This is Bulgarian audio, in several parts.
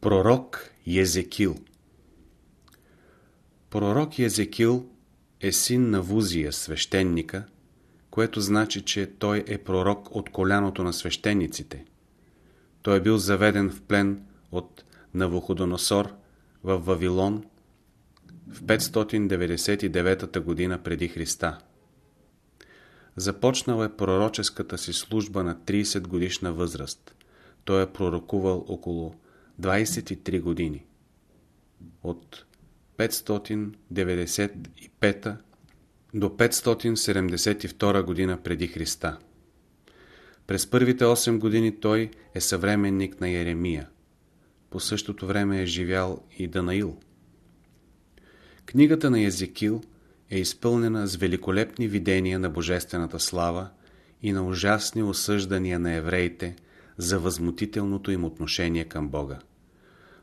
Пророк Езекил Пророк Езекил е син на Вузия, свещеника, което значи, че той е пророк от коляното на свещениците. Той е бил заведен в плен от Навуходоносор в Вавилон в 599 година преди Христа. Започнал е пророческата си служба на 30 годишна възраст. Той е пророкувал около 23 години. От 595 до 572 година преди Христа. През първите 8 години той е съвременник на Еремия. По същото време е живял и Данаил. Книгата на Езекил е изпълнена с великолепни видения на божествената слава и на ужасни осъждания на евреите за възмутителното им отношение към Бога.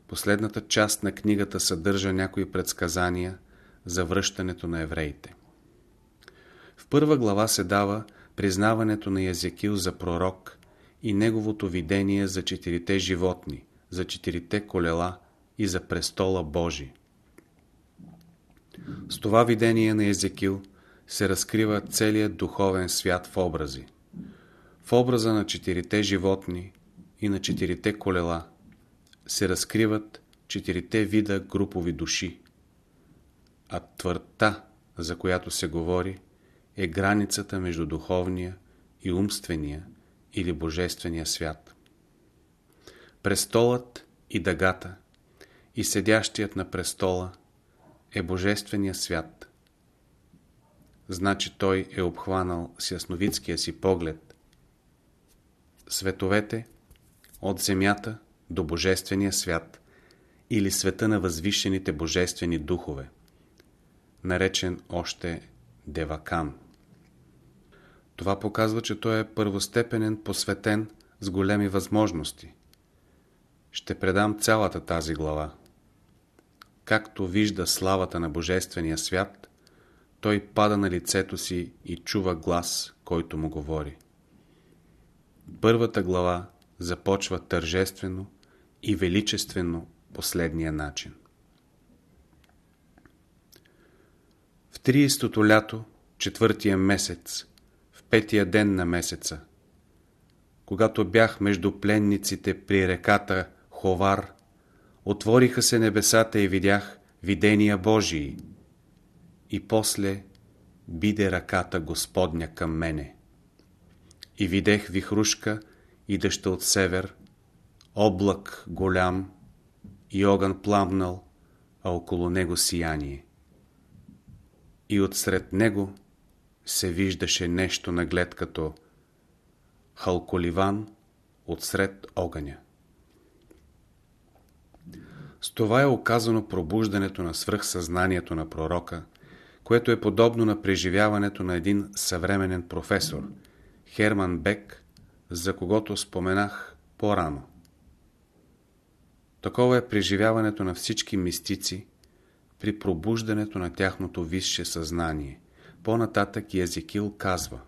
Последната част на книгата съдържа някои предсказания за връщането на евреите. В първа глава се дава признаването на Езекил за пророк и неговото видение за четирите животни, за четирите колела и за престола Божи. С това видение на Езекил се разкрива целият духовен свят в образи. В образа на четирите животни и на четирите колела се разкриват четирите вида групови души, а твърдта, за която се говори, е границата между духовния и умствения или божествения свят. Престолът и дъгата и седящият на престола е божествения свят. Значи той е обхванал с ясновидския си поглед световете от земята до божествения свят или света на възвишените божествени духове, наречен още Девакан. Това показва, че той е първостепенен, посветен, с големи възможности. Ще предам цялата тази глава. Както вижда славата на Божествения свят, той пада на лицето си и чува глас, който му говори. Първата глава започва тържествено и величествено последния начин. В 30-то лято, четвъртия месец, в петия ден на месеца, когато бях между пленниците при реката Ховар, отвориха се небесата и видях видения Божии. И после биде ръката Господня към мене. И видех вихрушка, идеща от север, облак голям и огън пламнал, а около него сияние. И отсред него се виждаше нещо наглед като халколиван отсред огъня. С това е оказано пробуждането на свръхсъзнанието на пророка, което е подобно на преживяването на един съвременен професор, Херман Бек, за когото споменах по-рано. Такова е преживяването на всички мистици при пробуждането на тяхното висше съзнание. По-нататък Езекил казва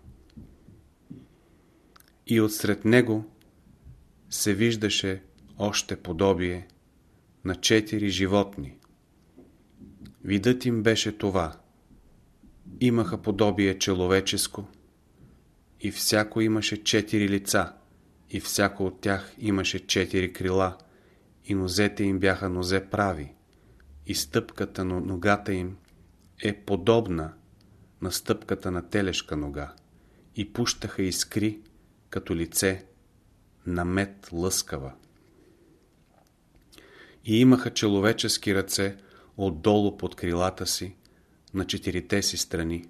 И отсред него се виждаше още подобие на четири животни. Видът им беше това. Имаха подобие человеческо и всяко имаше четири лица и всяко от тях имаше четири крила и нозете им бяха нозе прави и стъпката на ногата им е подобна на стъпката на телешка нога и пущаха искри като лице на мед лъскава и имаха человечески ръце отдолу под крилата си на четирите си страни.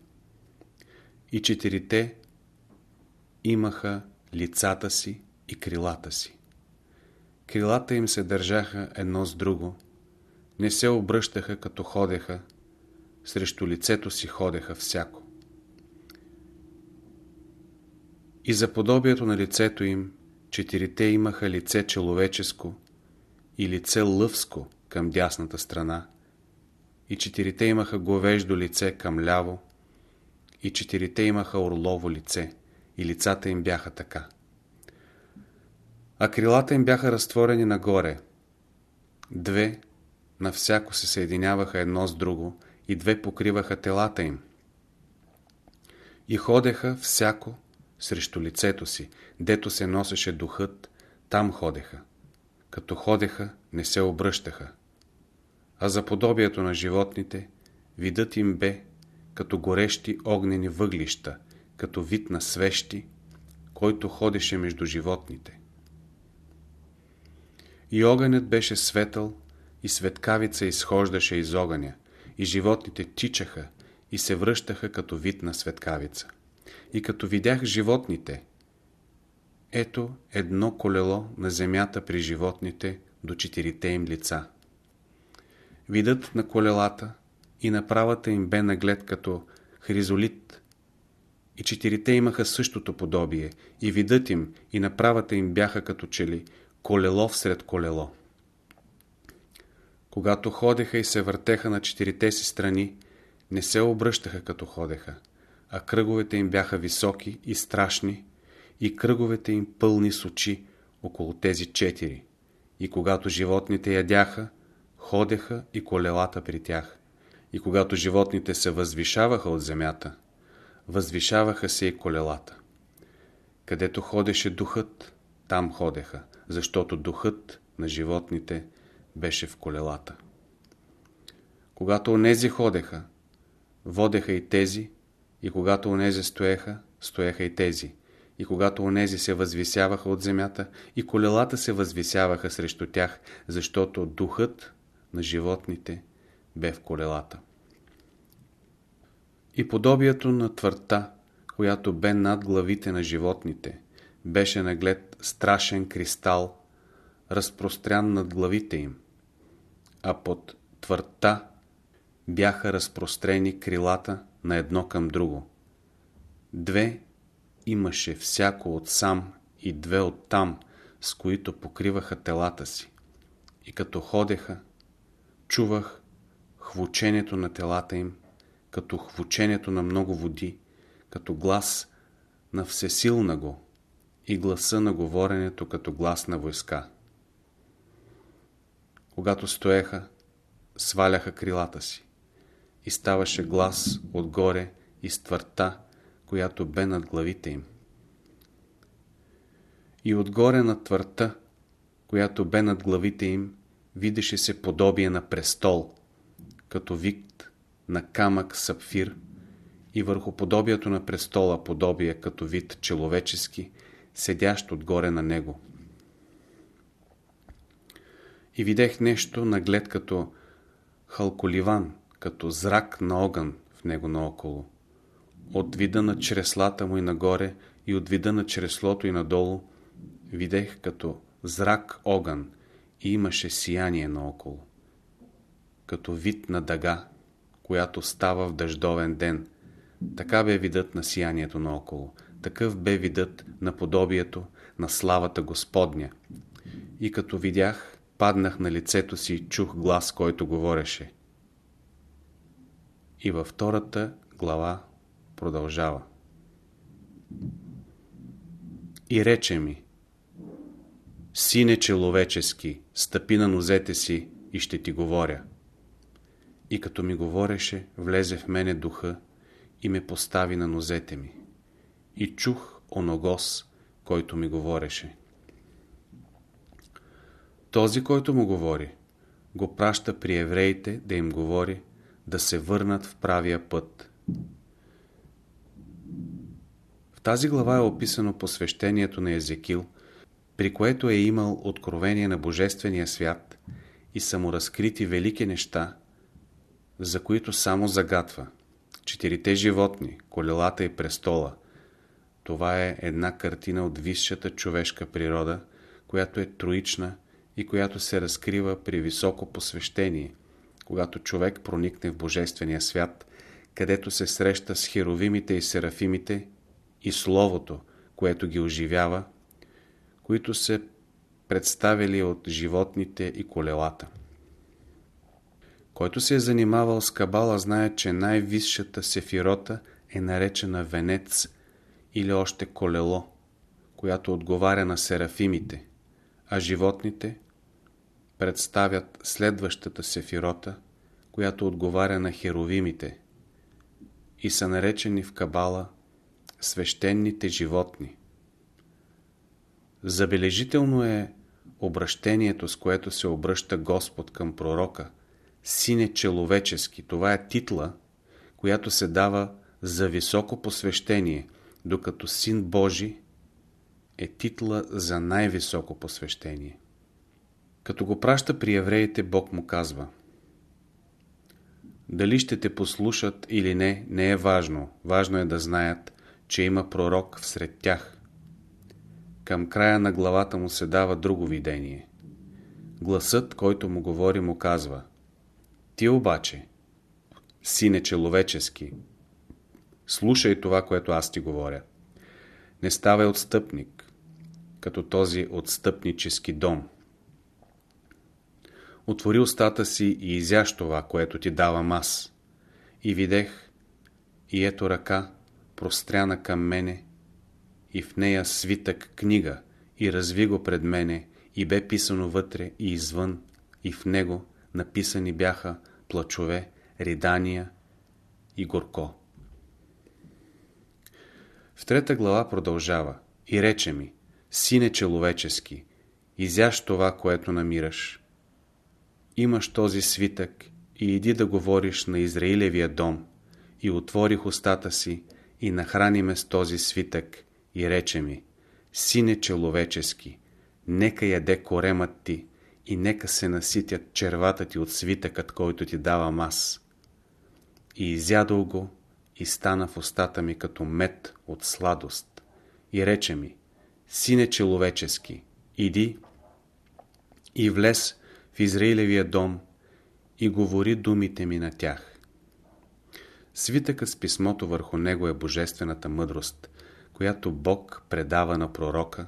И четирите имаха лицата си и крилата си. Крилата им се държаха едно с друго, не се обръщаха като ходеха, срещу лицето си ходеха всяко. И за подобието на лицето им, четирите имаха лице человеческо, и лице лъвско към дясната страна, и четирите имаха говеждо лице към ляво, и четирите имаха орлово лице, и лицата им бяха така. А крилата им бяха разтворени нагоре, Две на всяко се съединяваха едно с друго и две покриваха телата им. И ходеха всяко срещу лицето си, дето се носеше духът, там ходеха. Като ходеха, не се обръщаха. А за подобието на животните, видът им бе като горещи огнени въглища, като вид на свещи, който ходеше между животните. И огънят беше светъл, и светкавица изхождаше из огъня, и животните тичаха и се връщаха като вид на светкавица. И като видях животните, ето едно колело на земята при животните до четирите им лица. Видът на колелата и направата им бе наглед като хризолит. И четирите имаха същото подобие, и видът им и направата им бяха като чели колело всред колело. Когато ходеха и се въртеха на четирите си страни, не се обръщаха като ходеха, а кръговете им бяха високи и страшни, и кръговете им пълни с очи около тези четири. И когато животните ядяха, ходеха и колелата при тях. И когато животните се възвишаваха от земята, възвишаваха се и колелата. Където ходеше духът, там ходеха, защото духът на животните беше в колелата. Когато онези ходеха, водеха и тези, и когато онези стоеха, стоеха и тези. И когато онези се възвисяваха от земята, и колелата се възвисяваха срещу тях, защото духът на животните бе в колелата. И подобието на твърта, която бе над главите на животните, беше наглед страшен кристал, разпрострян над главите им, а под твърта бяха разпрострени крилата на едно към друго. Две имаше всяко от сам и две от там, с които покриваха телата си. И като ходеха, чувах хвучението на телата им, като хвучението на много води, като глас на всесилна го и гласа на говоренето като глас на войска. Когато стоеха, сваляха крилата си и ставаше глас отгоре и ствърта, която бе над главите им. И отгоре на твърта, която бе над главите им, видеше се подобие на престол, като вид на камък сапфир и върху подобието на престола подобие като вид человечески, седящ отгоре на него. И видех нещо наглед като халколиван, като зрак на огън в него наоколо. От вида на чреслата му и нагоре и от вида на чреслото и надолу видех като зрак огън и имаше сияние наоколо. Като вид на дъга, която става в дъждовен ден. Така бе видът на сиянието наоколо. Такъв бе видът на подобието на славата Господня. И като видях, паднах на лицето си и чух глас, който говореше. И във втората глава продължава. И рече ми, Сине человечески, стъпи на нозете си и ще ти говоря. И като ми говореше, влезе в мене духа и ме постави на нозете ми. И чух оногос, който ми говореше. Този, който му говори, го праща при евреите да им говори да се върнат в правия път. В тази глава е описано посвещението на Езекил, при което е имал откровение на Божествения свят и са му разкрити велики неща, за които само загатва. Четирите животни, колелата и престола. Това е една картина от висшата човешка природа, която е троична и която се разкрива при високо посвещение, когато човек проникне в Божествения свят, където се среща с херовимите и серафимите и Словото, което ги оживява, които се представили от животните и колелата. Който се е занимавал с кабала, знае, че най-висшата сефирота е наречена венец или още колело, която отговаря на серафимите, а животните представят следващата сефирота, която отговаря на херовимите и са наречени в Кабала свещените животни. Забележително е обращението, с което се обръща Господ към пророка. Сине человечески. Това е титла, която се дава за високо посвещение, докато Син Божи е титла за най-високо посвещение. Като го праща при евреите, Бог му казва Дали ще те послушат или не, не е важно. Важно е да знаят, че има пророк всред тях. Към края на главата му се дава друго видение. Гласът, който му говори, му казва Ти обаче, сине человечески, слушай това, което аз ти говоря. Не ставай отстъпник, като този отстъпнически дом. Отвори устата си и изяж това, което ти давам аз. И видех, и ето ръка, простряна към мене, и в нея свитък книга, и разви го пред мене, и бе писано вътре и извън, и в него написани бяха плачове, ридания и горко. В трета глава продължава и рече ми, сине человечески, изяж това, което намираш. Имаш този свитък и иди да говориш на Израилевия дом. И отворих устата си и нахрани ме с този свитък и рече ми, сине человечески, нека яде коремът ти и нека се наситят червата ти от свитъкът, който ти давам аз. И изядал го и стана в устата ми като мед от сладост. И рече ми, сине человечески, иди и влез в Израилевия дом и говори думите ми на тях. Свитъкът с писмото върху него е божествената мъдрост, която Бог предава на пророка,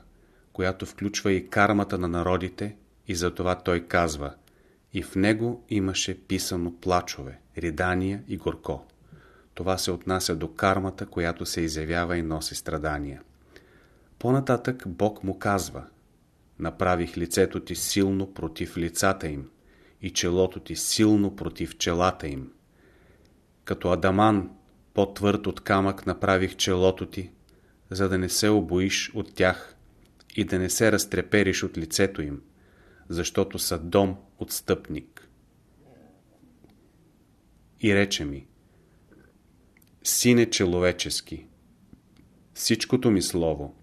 която включва и кармата на народите и затова той казва и в него имаше писано плачове, ридания и горко. Това се отнася до кармата, която се изявява и носи страдания. По-нататък Бог му казва Направих лицето ти силно против лицата им и челото ти силно против челата им. Като Адаман, по-твърд от камък, направих челото ти, за да не се обоиш от тях и да не се разтрепериш от лицето им, защото са дом отстъпник. И рече ми, Сине человечески, всичкото ми слово,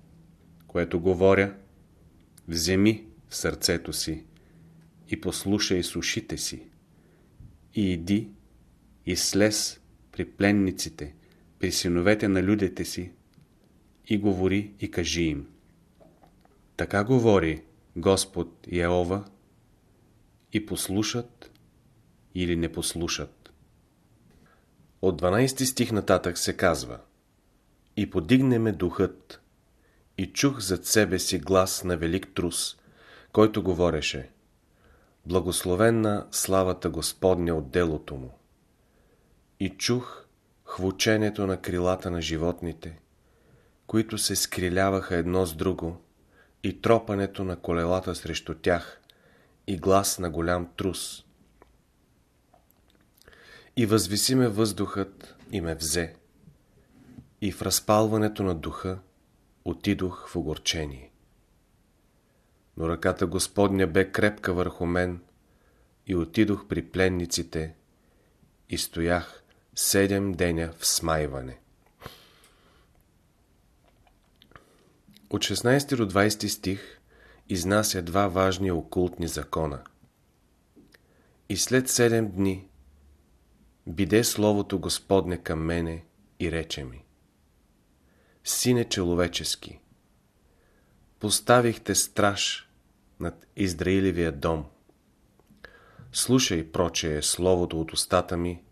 което говоря, вземи в сърцето си и послушай с ушите си и иди и слез при пленниците, при синовете на людите си и говори и кажи им. Така говори Господ Еова и послушат или не послушат. От 12 стих нататък се казва И подигне ме духът и чух зад себе си глас на велик трус, който говореше Благословенна славата Господня от делото му. И чух хвученето на крилата на животните, които се скриляваха едно с друго, и тропането на колелата срещу тях, и глас на голям трус. И възвиси ме въздухът и ме взе, и в разпалването на духа отидох в огорчение. Но ръката Господня бе крепка върху мен и отидох при пленниците и стоях седем деня в смайване. От 16 до 20 стих изнася два важни окултни закона. И след седем дни биде Словото Господне към мене и рече ми Сине человечески, поставихте страж над Израилевия дом. Слушай, прочее, словото от устата ми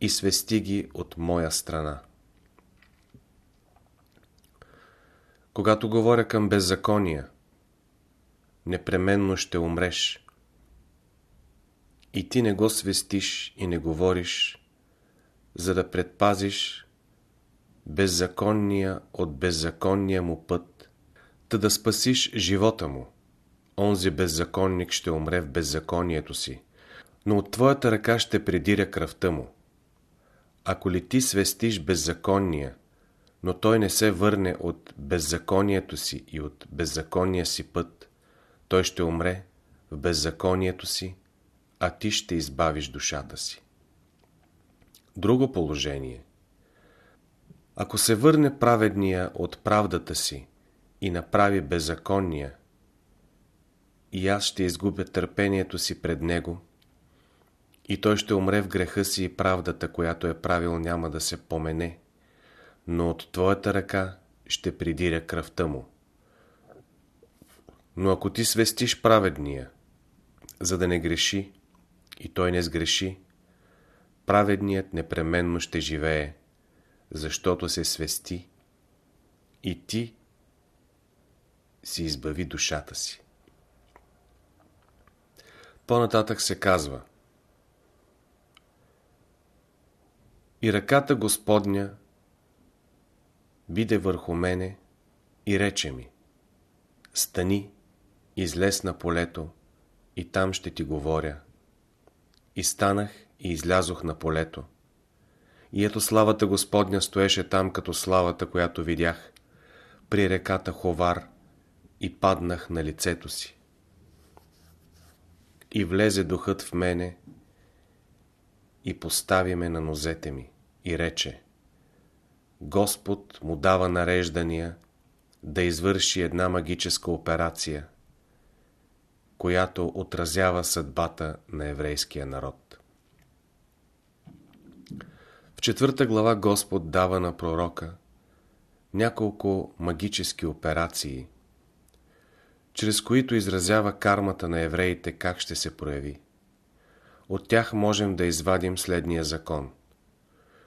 и свести ги от моя страна. Когато говоря към беззакония, непременно ще умреш. И ти не го свестиш и не говориш, за да предпазиш беззаконния от беззаконния му път, та да спасиш живота му, онзи беззаконник ще умре в беззаконието си, но от твоята ръка ще придиря кръвта му. Ако ли ти свестиш беззаконния, но той не се върне от беззаконието си и от беззаконния си път, той ще умре в беззаконието си, а ти ще избавиш душата си. Друго положение. Ако се върне праведния от правдата си и направи беззаконния, и аз ще изгубя търпението си пред него, и той ще умре в греха си и правдата, която е правил, няма да се помене, но от твоята ръка ще придиря кръвта му. Но ако ти свестиш праведния, за да не греши, и той не сгреши, праведният непременно ще живее, защото се свести и ти си избави душата си. По-нататък се казва И ръката Господня биде върху мене и рече ми Стани, излез на полето и там ще ти говоря. И станах и излязох на полето. И ето славата Господня стоеше там като славата, която видях при реката Ховар и паднах на лицето си. И влезе духът в мене и постави ме на нозете ми и рече Господ му дава нареждания да извърши една магическа операция, която отразява съдбата на еврейския народ. В четвърта глава Господ дава на пророка няколко магически операции, чрез които изразява кармата на евреите как ще се прояви. От тях можем да извадим следния закон.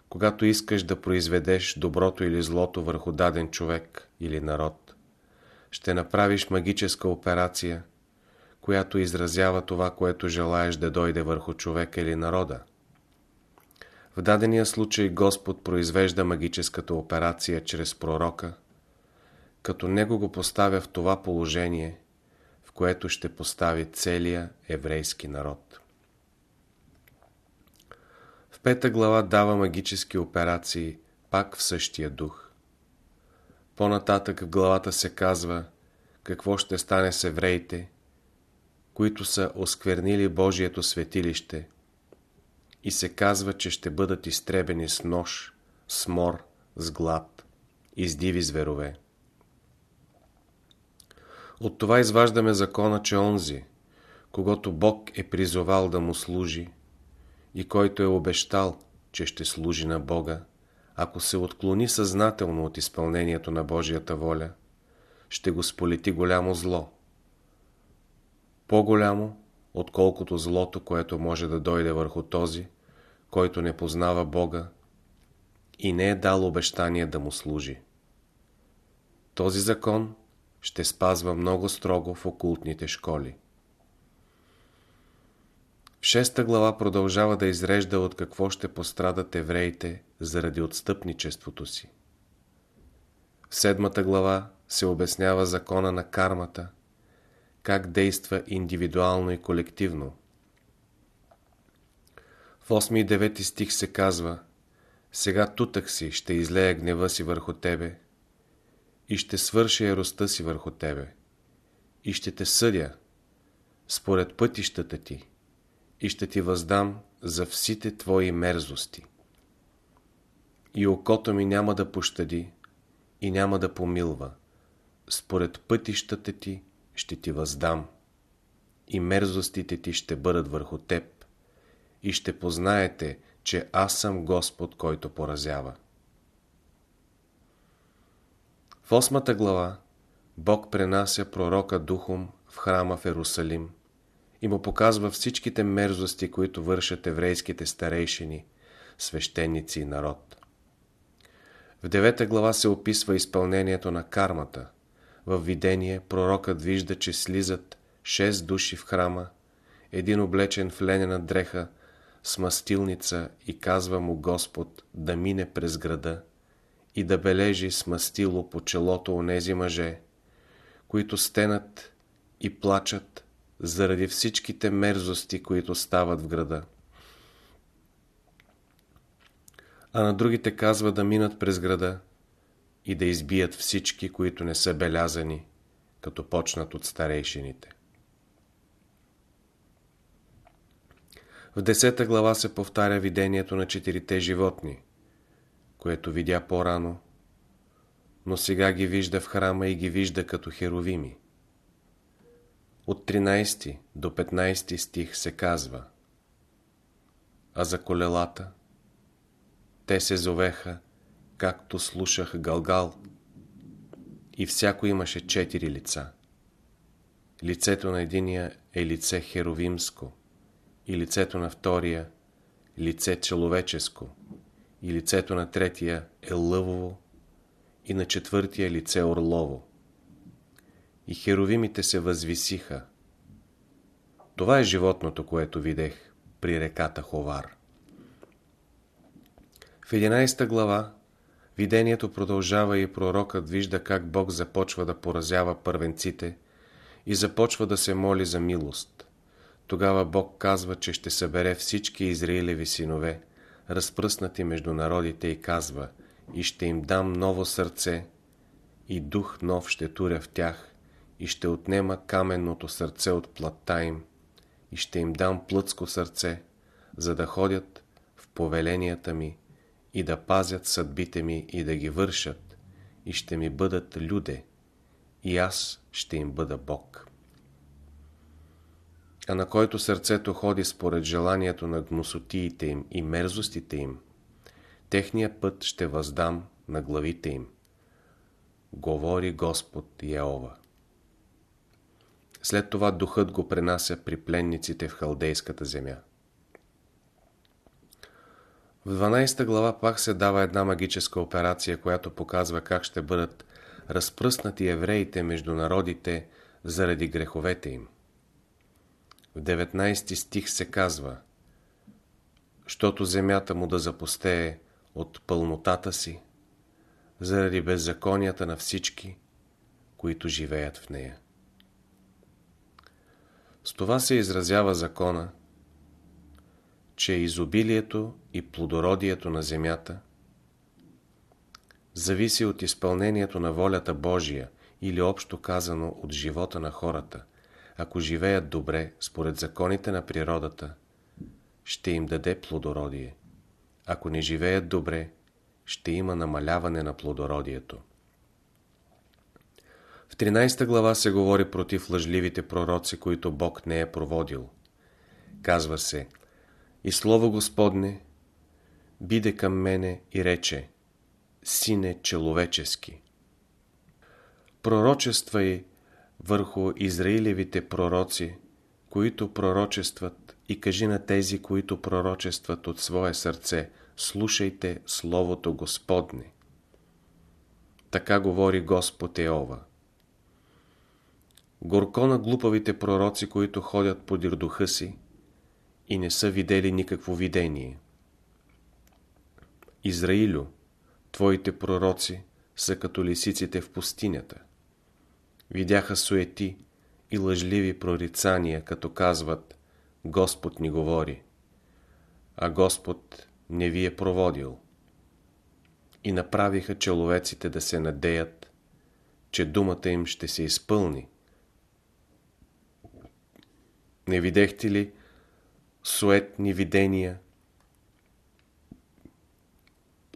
Когато искаш да произведеш доброто или злото върху даден човек или народ, ще направиш магическа операция, която изразява това, което желаеш да дойде върху човека или народа. В дадения случай Господ произвежда магическата операция чрез пророка, като него го поставя в това положение, в което ще постави целия еврейски народ. В пета глава дава магически операции, пак в същия дух. По-нататък в главата се казва какво ще стане с евреите, които са осквернили Божието светилище и се казва, че ще бъдат изтребени с нож, с мор, с глад и с диви зверове. От това изваждаме закона, че онзи, когато Бог е призовал да му служи и който е обещал, че ще служи на Бога, ако се отклони съзнателно от изпълнението на Божията воля, ще го сполети голямо зло. По-голямо, отколкото злото, което може да дойде върху този, който не познава Бога и не е дал обещание да му служи. Този закон ще спазва много строго в окултните школи. В шеста глава продължава да изрежда от какво ще пострадат евреите заради отстъпничеството си. В седмата глава се обяснява закона на кармата, как действа индивидуално и колективно. В 8 и 9 стих се казва Сега тутък си ще излея гнева си върху тебе и ще свърша яростта си върху тебе и ще те съдя според пътищата ти и ще ти въздам за всите твои мерзости. И окото ми няма да пощади и няма да помилва. Според пътищата ти ще ти въздам и мерзостите ти ще бъдат върху теб и ще познаете, че аз съм Господ, който поразява. В осмата глава Бог пренася пророка духом в храма в Ерусалим и му показва всичките мерзости, които вършат еврейските старейшини, свещеници и народ. В девета глава се описва изпълнението на кармата. В видение пророкът вижда, че слизат шест души в храма, един облечен в ленена дреха с мастилница и казва му Господ да мине през града и да бележи с мастило по челото онези мъже, които стенат и плачат заради всичките мерзости, които стават в града. А на другите казва да минат през града и да избият всички, които не са белязани, като почнат от старейшините. В десета глава се повтаря видението на четирите животни, което видя по-рано, но сега ги вижда в храма и ги вижда като херовими. От 13 до 15 стих се казва А за колелата те се зовеха, както слушах Галгал, и всяко имаше четири лица. Лицето на единия е лице херовимско, и лицето на втория лице човеческо, и лицето на третия е лъвово, и на четвъртия лице орлово. И херовимите се възвисиха. Това е животното, което видех при реката Ховар. В 11 глава видението продължава и пророкът вижда как Бог започва да поразява първенците и започва да се моли за милост. Тогава Бог казва, че ще събере всички Израилеви синове, разпръснати между народите и казва и ще им дам ново сърце и дух нов ще туря в тях и ще отнема каменното сърце от плътта им и ще им дам плътско сърце, за да ходят в повеленията ми и да пазят съдбите ми и да ги вършат и ще ми бъдат люде и аз ще им бъда Бог а на който сърцето ходи според желанието на гносотиите им и мерзостите им, техния път ще въздам на главите им. Говори Господ Яова. След това духът го пренася при пленниците в халдейската земя. В 12 глава пак се дава една магическа операция, която показва как ще бъдат разпръснати евреите между народите заради греховете им. В 19 стих се казва Щото земята му да запустее от пълнотата си, заради беззаконията на всички, които живеят в нея. С това се изразява закона, че изобилието и плодородието на земята зависи от изпълнението на волята Божия или общо казано от живота на хората – ако живеят добре според законите на природата, ще им даде плодородие. Ако не живеят добре, ще има намаляване на плодородието. В 13 глава се говори против лъжливите пророци, които Бог не е проводил. Казва се И Слово Господне биде към мене и рече Сине человечески. Пророчества и върху Израилевите пророци, които пророчестват и кажи на тези, които пророчестват от свое сърце, слушайте Словото Господне. Така говори Господ Еова. Горко на глупавите пророци, които ходят подир духа си и не са видели никакво видение. Израилю, твоите пророци са като лисиците в пустинята видяха суети и лъжливи прорицания, като казват Господ ни говори, а Господ не ви е проводил. И направиха человеците да се надеят, че думата им ще се изпълни. Не видехте ли суетни видения.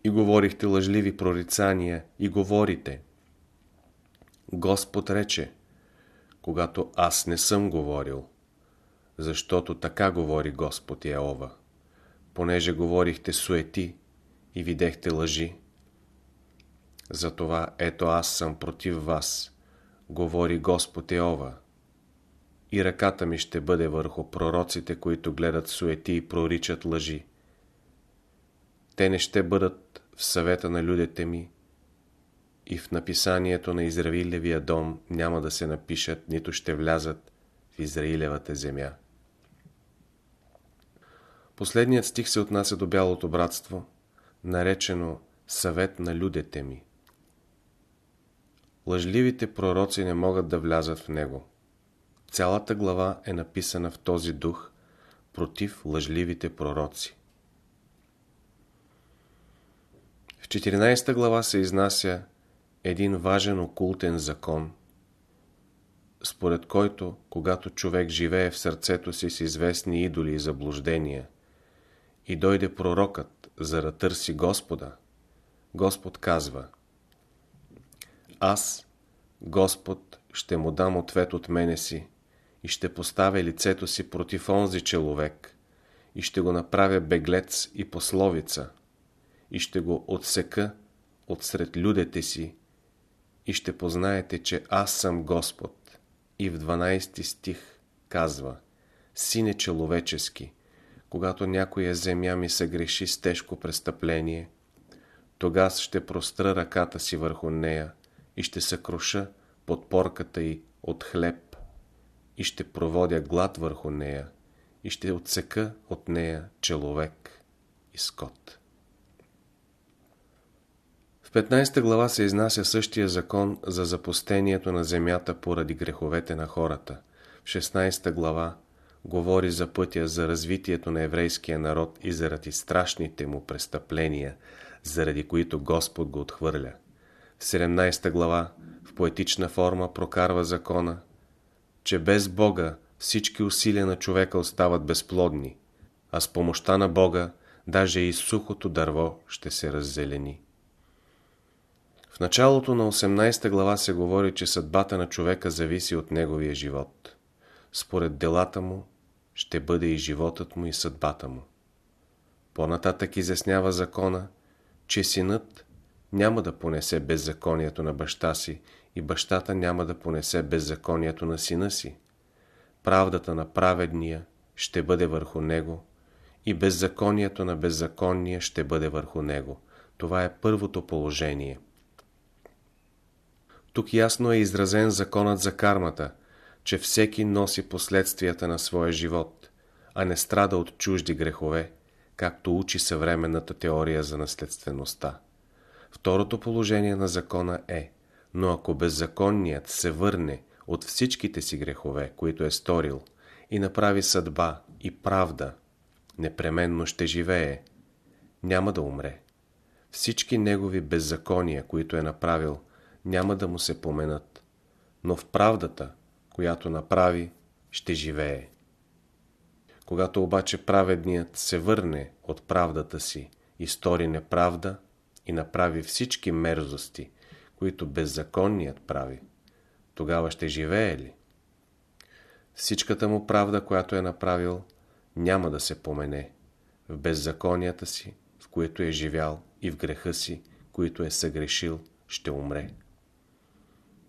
И говорихте лъжливи прорицания и говорите – Господ рече, когато аз не съм говорил, защото така говори Господ Яова, понеже говорихте суети и видехте лъжи. Затова ето аз съм против вас, говори Господ Яова, и ръката ми ще бъде върху пророците, които гледат суети и проричат лъжи. Те не ще бъдат в съвета на людите ми, и в написанието на Израилевия дом няма да се напишат, нито ще влязат в Израилевата земя. Последният стих се отнася до бялото братство, наречено съвет на людите ми. Лъжливите пророци не могат да влязат в него. Цялата глава е написана в този дух против лъжливите пророци. В 14 глава се изнася един важен окултен закон, според който, когато човек живее в сърцето си с известни идоли и заблуждения, и дойде пророкът, за да търси Господа, Господ казва Аз, Господ, ще му дам ответ от мене си и ще поставя лицето си против онзи човек и ще го направя беглец и пословица и ще го отсека от сред людите си и ще познаете, че аз съм Господ. И в 12 стих казва Сине човечески, когато някоя земя ми се греши с тежко престъпление, тогава ще простра ръката си върху нея и ще се круша под порката й от хлеб и ще проводя глад върху нея и ще отсека от нея человек и скот. В 15 глава се изнася същия закон за запустението на земята поради греховете на хората. В 16 глава говори за пътя за развитието на еврейския народ и заради страшните му престъпления, заради които Господ го отхвърля. В 17 глава в поетична форма прокарва закона, че без Бога всички усилия на човека остават безплодни, а с помощта на Бога даже и сухото дърво ще се раззелени. В началото на 18 глава се говори, че съдбата на човека зависи от неговия живот. Според делата му ще бъде и животът му и съдбата му. По-нататък изяснява закона, че синът няма да понесе беззаконието на баща си и бащата няма да понесе беззаконието на сина си. Правдата на праведния ще бъде върху него и беззаконието на беззаконния ще бъде върху него. Това е първото положение. Тук ясно е изразен законът за кармата, че всеки носи последствията на своя живот, а не страда от чужди грехове, както учи съвременната теория за наследствеността. Второто положение на закона е, но ако беззаконният се върне от всичките си грехове, които е сторил, и направи съдба и правда, непременно ще живее, няма да умре. Всички негови беззакония, които е направил, няма да му се поменат, но в правдата, която направи, ще живее. Когато обаче праведният се върне от правдата си и стори неправда и направи всички мерзости, които беззаконният прави, тогава ще живее ли? Всичката му правда, която е направил, няма да се помене. В беззаконията си, в които е живял, и в греха си, които е съгрешил, ще умре.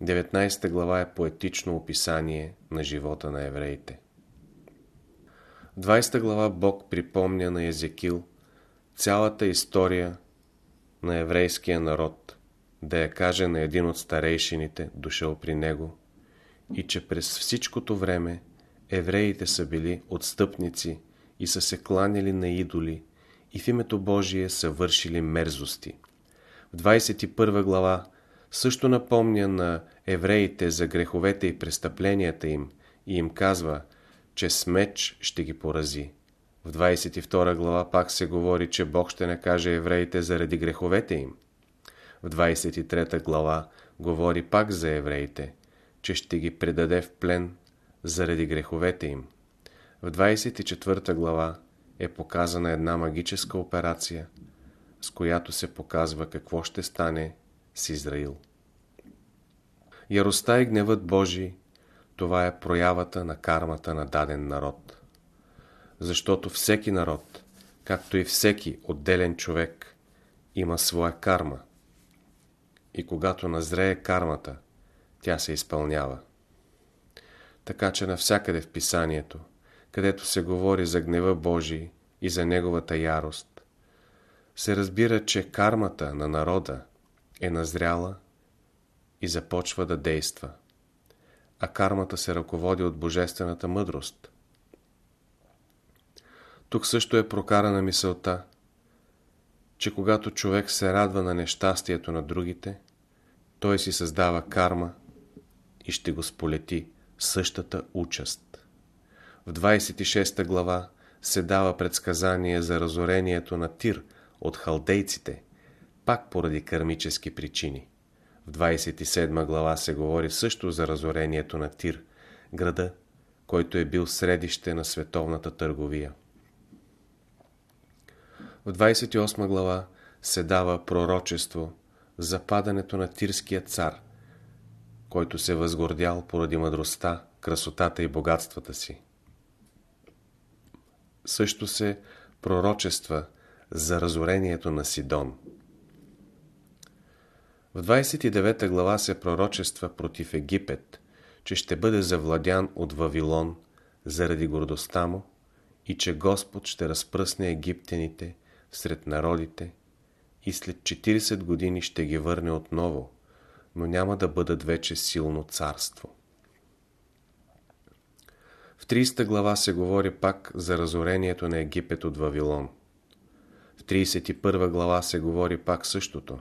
19 глава е поетично описание на живота на евреите. 20 глава Бог припомня на Езекил цялата история на еврейския народ, да я каже на един от старейшините, дошъл при него, и че през всичкото време евреите са били отстъпници и са се кланяли на идоли и в името Божие са вършили мерзости. В 21 глава също напомня на евреите за греховете и престъпленията им и им казва, че с меч ще ги порази. В 22 глава пак се говори, че Бог ще накаже евреите заради греховете им. В 23 глава говори пак за евреите, че ще ги предаде в плен заради греховете им. В 24 глава е показана една магическа операция, с която се показва какво ще стане с Израил. Яростта и гневът Божий, това е проявата на кармата на даден народ. Защото всеки народ, както и всеки отделен човек, има своя карма. И когато назрее кармата, тя се изпълнява. Така че навсякъде в писанието, където се говори за гнева Божий и за неговата ярост, се разбира, че кармата на народа е назряла и започва да действа. А кармата се ръководи от божествената мъдрост. Тук също е прокарана мисълта, че когато човек се радва на нещастието на другите, той си създава карма и ще го сполети, същата участ. В 26 глава се дава предсказание за разорението на Тир от халдейците, пак поради кармически причини. В 27 глава се говори също за разорението на Тир, града, който е бил средище на световната търговия. В 28 глава се дава пророчество за падането на тирския цар, който се възгордял поради мъдростта, красотата и богатствата си. Също се пророчества за разорението на Сидон. В 29 глава се пророчества против Египет, че ще бъде завладян от Вавилон заради гордостта му и че Господ ще разпръсне египтяните сред народите и след 40 години ще ги върне отново, но няма да бъдат вече силно царство. В 30 глава се говори пак за разорението на Египет от Вавилон. В 31 глава се говори пак същото.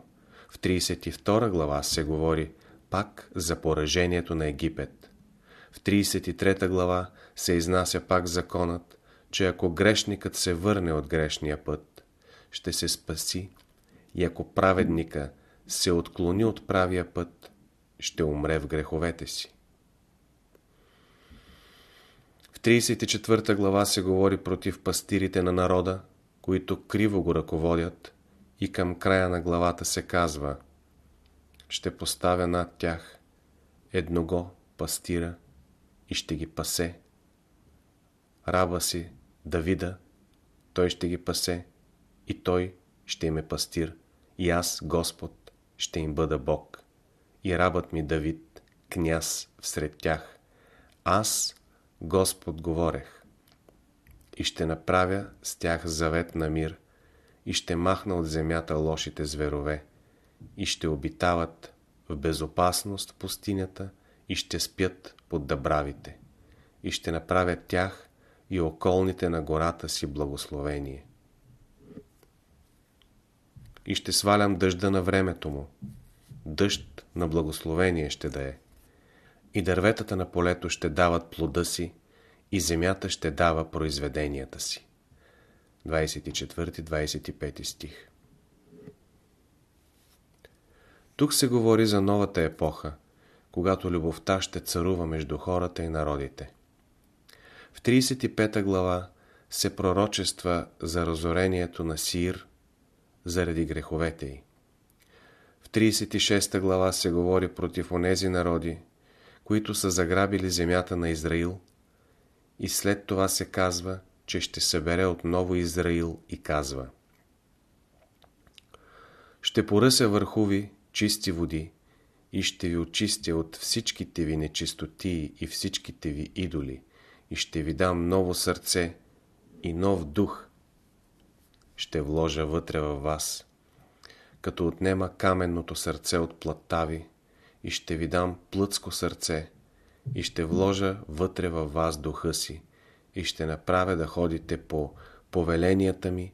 В 32 глава се говори пак за поражението на Египет. В 33 глава се изнася пак законът, че ако грешникът се върне от грешния път, ще се спаси и ако праведника се отклони от правия път, ще умре в греховете си. В 34 глава се говори против пастирите на народа, които криво го ръководят и към края на главата се казва Ще поставя над тях едного пастира и ще ги пасе. Раба си Давида, той ще ги пасе и той ще им е пастир и аз, Господ, ще им бъда Бог. И рабът ми Давид, княз всред тях. Аз, Господ, говорех. И ще направя с тях завет на мир, и ще махна от земята лошите зверове, и ще обитават в безопасност пустинята, и ще спят под дъбравите, и ще направя тях и околните на гората си благословение и ще свалям дъжда на времето му. Дъжд на благословение ще да е. И дърветата на полето ще дават плода си, и земята ще дава произведенията си. 24-25 стих Тук се говори за новата епоха, когато любовта ще царува между хората и народите. В 35 глава се пророчества за разорението на Сир, заради греховете й. В 36 глава се говори против онези народи, които са заграбили земята на Израил и след това се казва, че ще събере отново Израил и казва Ще поръся върху ви чисти води и ще ви очистя от всичките ви нечистотии и всичките ви идоли и ще ви дам ново сърце и нов дух ще вложа вътре във вас, като отнема каменното сърце от плътта ви и ще ви дам плътско сърце и ще вложа вътре във вас духа си и ще направя да ходите по повеленията ми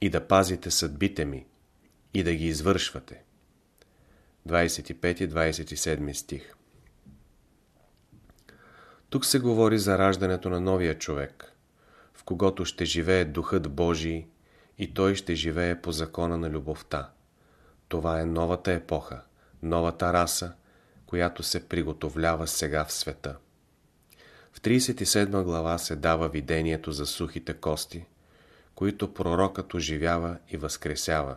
и да пазите съдбите ми и да ги извършвате. 25-27 стих Тук се говори за раждането на новия човек, в когото ще живее Духът Божий и той ще живее по закона на любовта. Това е новата епоха, новата раса, която се приготовлява сега в света. В 37 глава се дава видението за сухите кости, които пророкът оживява и възкресява.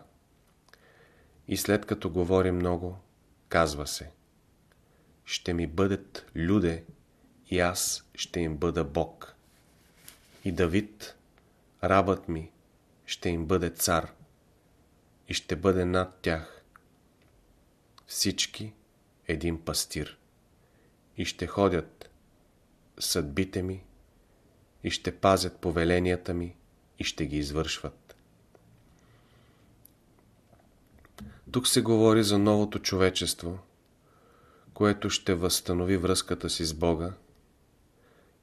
И след като говори много, казва се Ще ми бъдат люде и аз ще им бъда Бог. И Давид, рабът ми, ще им бъде цар и ще бъде над тях. Всички един пастир и ще ходят съдбите ми и ще пазят повеленията ми и ще ги извършват. Тук се говори за новото човечество, което ще възстанови връзката си с Бога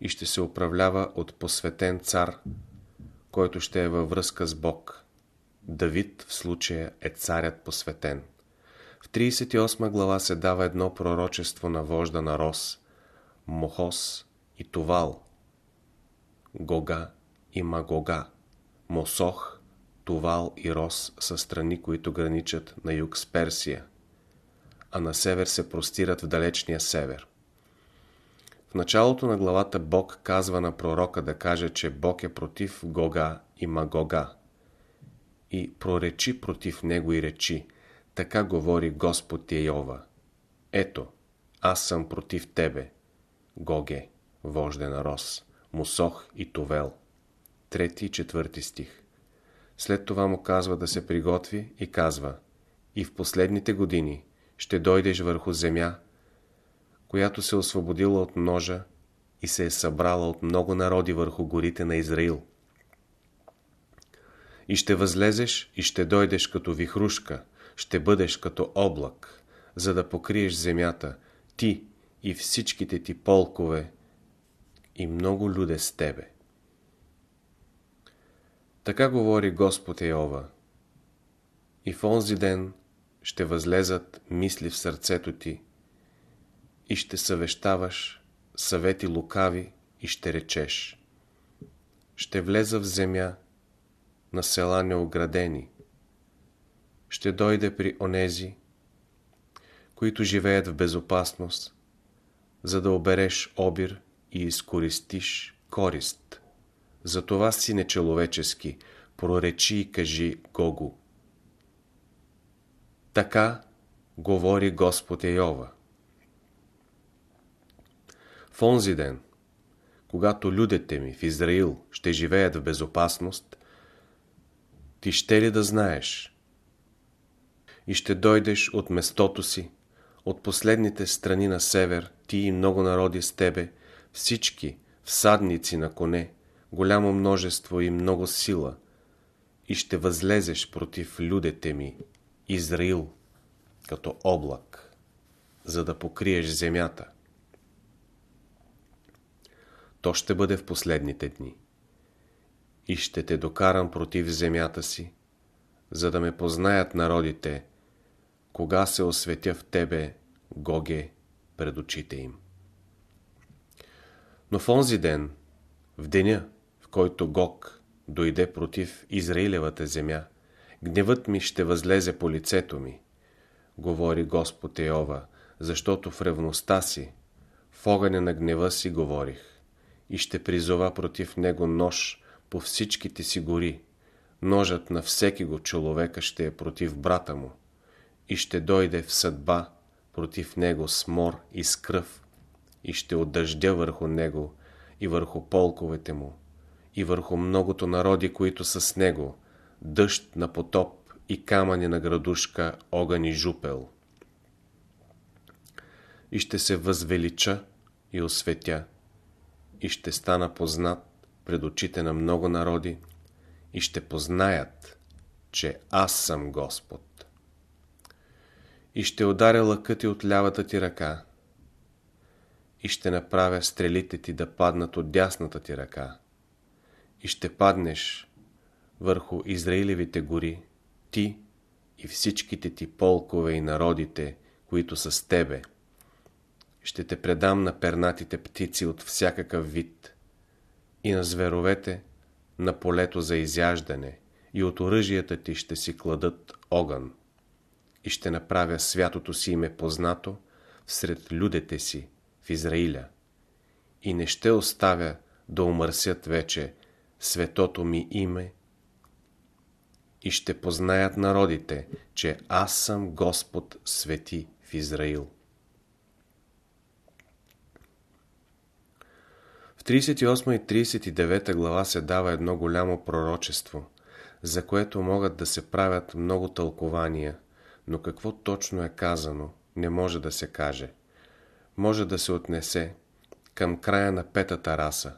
и ще се управлява от посветен цар, който ще е във връзка с Бог. Давид в случая е царят посветен. В 38 глава се дава едно пророчество на вожда на Рос, Мохос и Тувал, Гога и Магога, Мосох, Тувал и Рос са страни, които граничат на юг с Персия, а на север се простират в далечния север. В началото на главата Бог казва на пророка да каже, че Бог е против Гога и Магога. И проречи против него и речи, така говори Господ Йова. Ето, аз съм против тебе, Гоге, вожде на Рос, Мусох и Товел. Трети и четвърти стих. След това му казва да се приготви и казва И в последните години ще дойдеш върху земя, която се освободила от ножа и се е събрала от много народи върху горите на Израил. И ще възлезеш и ще дойдеш като вихрушка, ще бъдеш като облак, за да покриеш земята, ти и всичките ти полкове и много люде с тебе. Така говори Господ Еова. И в онзи ден ще възлезат мисли в сърцето ти и ще съвещаваш съвети лукави и ще речеш. Ще влеза в земя на села неоградени. Ще дойде при онези, които живеят в безопасност, за да обереш обир и изкористиш корист. Затова, сине человечески, проречи и кажи Гогу. Така говори Господ Йова. В онзи ден, когато людите ми в Израил ще живеят в безопасност, ти ще ли да знаеш? И ще дойдеш от местото си, от последните страни на север, ти и много народи с тебе, всички всадници на коне, голямо множество и много сила, и ще възлезеш против людите ми, Израил, като облак, за да покриеш земята. То ще бъде в последните дни. И ще те докарам против земята си, за да ме познаят народите, кога се осветя в тебе, Гоге, пред очите им. Но в онзи ден, в деня, в който Гог дойде против Израилевата земя, гневът ми ще възлезе по лицето ми, говори Господ Еова, защото в ревността си, в огъня на гнева си говорих и ще призова против него нож по всичките си гори. Ножът на всеки го човека ще е против брата му и ще дойде в съдба против него с мор и с кръв и ще отдъждя върху него и върху полковете му и върху многото народи, които са с него, дъжд на потоп и камъни на градушка, огън и жупел. И ще се възвелича и осветя и ще стана познат пред очите на много народи и ще познаят, че аз съм Господ. И ще ударя лъкът ти от лявата ти ръка и ще направя стрелите ти да паднат от дясната ти ръка и ще паднеш върху Израилевите гори, ти и всичките ти полкове и народите, които са с тебе – ще те предам на пернатите птици от всякакъв вид и на зверовете на полето за изяждане и от оръжията ти ще си кладат огън. И ще направя святото си име познато сред людите си в Израиля. И не ще оставя да умърсят вече светото ми име. И ще познаят народите, че аз съм Господ свети в Израил. 38 и 39 глава се дава едно голямо пророчество, за което могат да се правят много тълкования, но какво точно е казано, не може да се каже. Може да се отнесе към края на петата раса,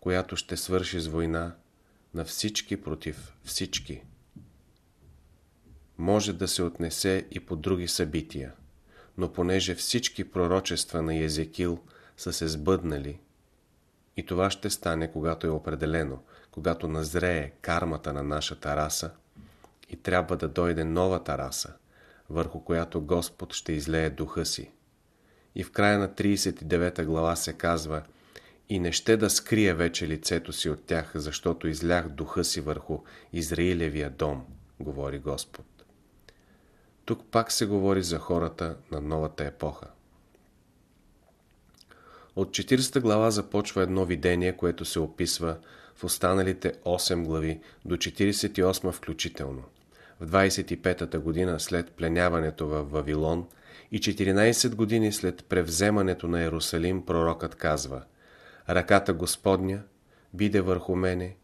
която ще свърши с война на всички против всички. Може да се отнесе и по други събития, но понеже всички пророчества на Езекил са се сбъднали, и това ще стане, когато е определено, когато назрее кармата на нашата раса и трябва да дойде новата раса, върху която Господ ще излее духа си. И в края на 39 глава се казва И не ще да скрия вече лицето си от тях, защото излях духа си върху Израилевия дом, говори Господ. Тук пак се говори за хората на новата епоха. От 40 глава започва едно видение, което се описва в останалите 8 глави до 48 включително. В 25-та година след пленяването в Вавилон и 14 години след превземането на Иерусалим пророкът казва Ръката Господня биде върху мене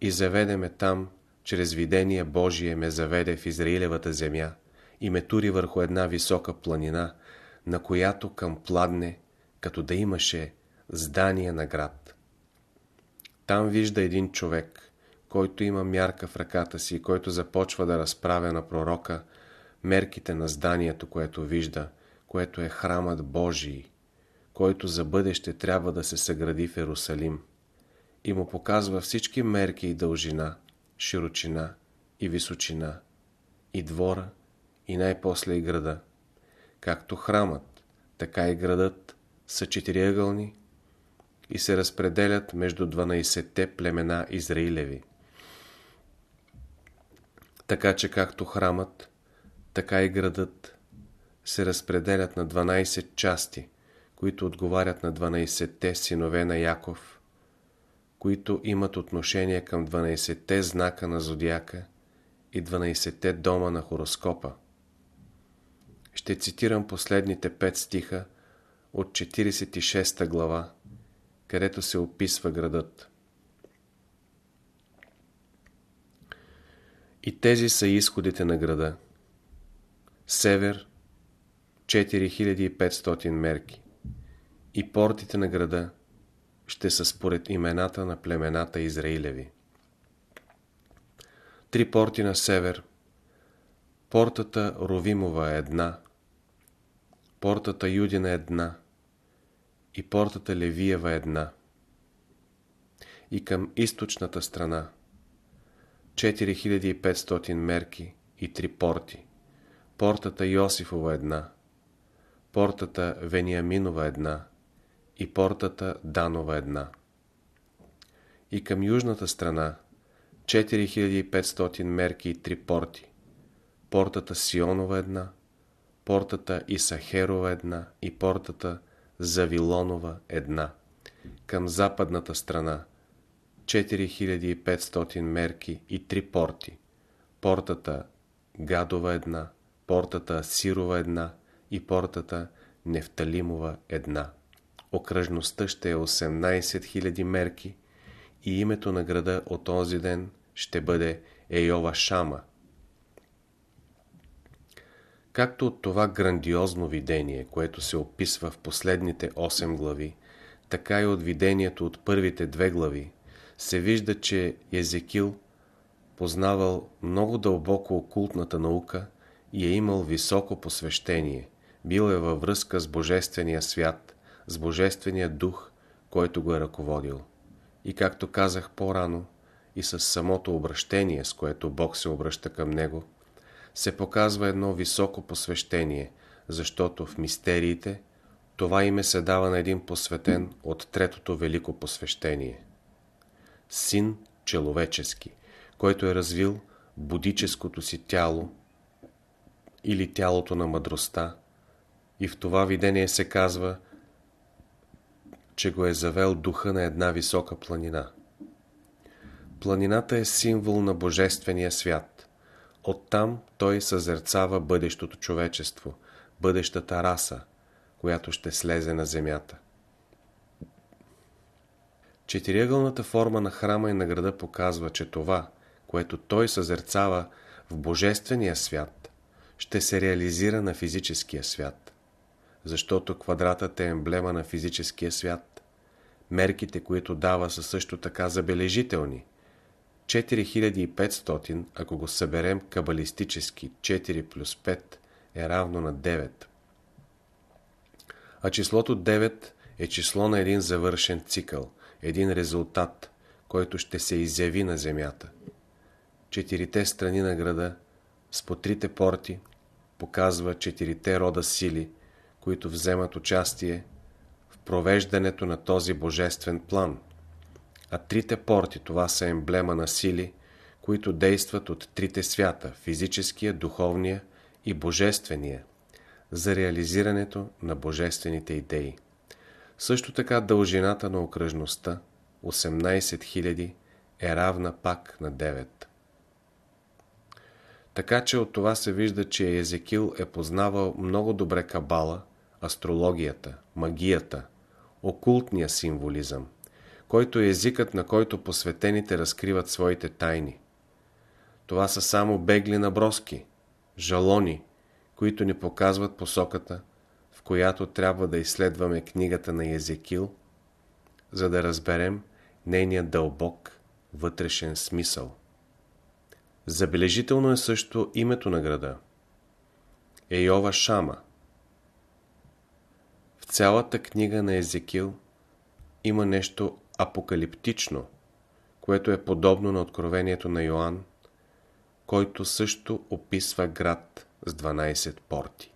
и заведе ме там, чрез видение Божие ме заведе в Израилевата земя и ме тури върху една висока планина, на която към пладне, като да имаше здание на град. Там вижда един човек, който има мярка в ръката си и който започва да разправя на пророка мерките на зданието, което вижда, което е храмът Божий, който за бъдеще трябва да се съгради в Ерусалим. И му показва всички мерки и дължина, широчина и височина, и двора, и най-после и града. Както храмът, така и градът са четириъгълни и се разпределят между 12-те племена Израилеви. Така че както храмът, така и градът се разпределят на 12 части, които отговарят на 12-те синове на Яков, които имат отношение към 12-те знака на зодиака и 12-те дома на хороскопа. Ще цитирам последните пет стиха от 46 глава, където се описва градът. И тези са изходите на града. Север 4500 мерки. И портите на града ще са според имената на племената Израилеви. Три порти на север. Портата Ровимова е една. Портата Юдина една и портата Левиева една. И към източната страна 4500 мерки и три порти. Портата Йосифова една, портата Вениаминова една и портата Данова една. И към южната страна 4500 мерки и три порти. Портата Сионова една, портата Исахерова една и портата Завилонова една. Към западната страна 4500 мерки и три порти. Портата Гадова една, портата Сирова една и портата Нефталимова една. Окръжността ще е 18 000 мерки и името на града от този ден ще бъде Ейова Шама. Както от това грандиозно видение, което се описва в последните 8 глави, така и от видението от първите две глави, се вижда, че Езекил познавал много дълбоко окултната наука и е имал високо посвещение, бил е във връзка с Божествения свят, с Божествения дух, който го е ръководил. И както казах по-рано, и с самото обращение, с което Бог се обръща към него, се показва едно високо посвещение, защото в мистериите това име се дава на един посветен от третото велико посвещение. Син человечески, който е развил будическото си тяло или тялото на мъдростта и в това видение се казва, че го е завел духа на една висока планина. Планината е символ на Божествения свят. Оттам той съзерцава бъдещото човечество, бъдещата раса, която ще слезе на земята. Четириъгълната форма на храма и на града показва, че това, което той съзерцава в Божествения свят, ще се реализира на физическия свят. Защото квадратът е емблема на физическия свят. Мерките, които дава, са също така забележителни. 4500, ако го съберем кабалистически 4 плюс 5 е равно на 9. А числото 9 е число на един завършен цикъл, един резултат, който ще се изяви на земята. Четирите страни на града с по трите порти показва четирите рода сили, които вземат участие в провеждането на този божествен план. А трите порти това са емблема на сили, които действат от трите свята – физическия, духовния и божествения, за реализирането на божествените идеи. Също така дължината на окръжността 18 000 е равна пак на 9. Така че от това се вижда, че Езекил е познавал много добре кабала, астрологията, магията, окултния символизъм, който е езикът, на който посветените разкриват своите тайни. Това са само бегли наброски, жалони, които ни показват посоката, в която трябва да изследваме книгата на Езекил, за да разберем нейния дълбок вътрешен смисъл. Забележително е също името на града. Ейова Шама. В цялата книга на Езекил има нещо апокалиптично, което е подобно на откровението на Йоанн, който също описва град с 12 порти.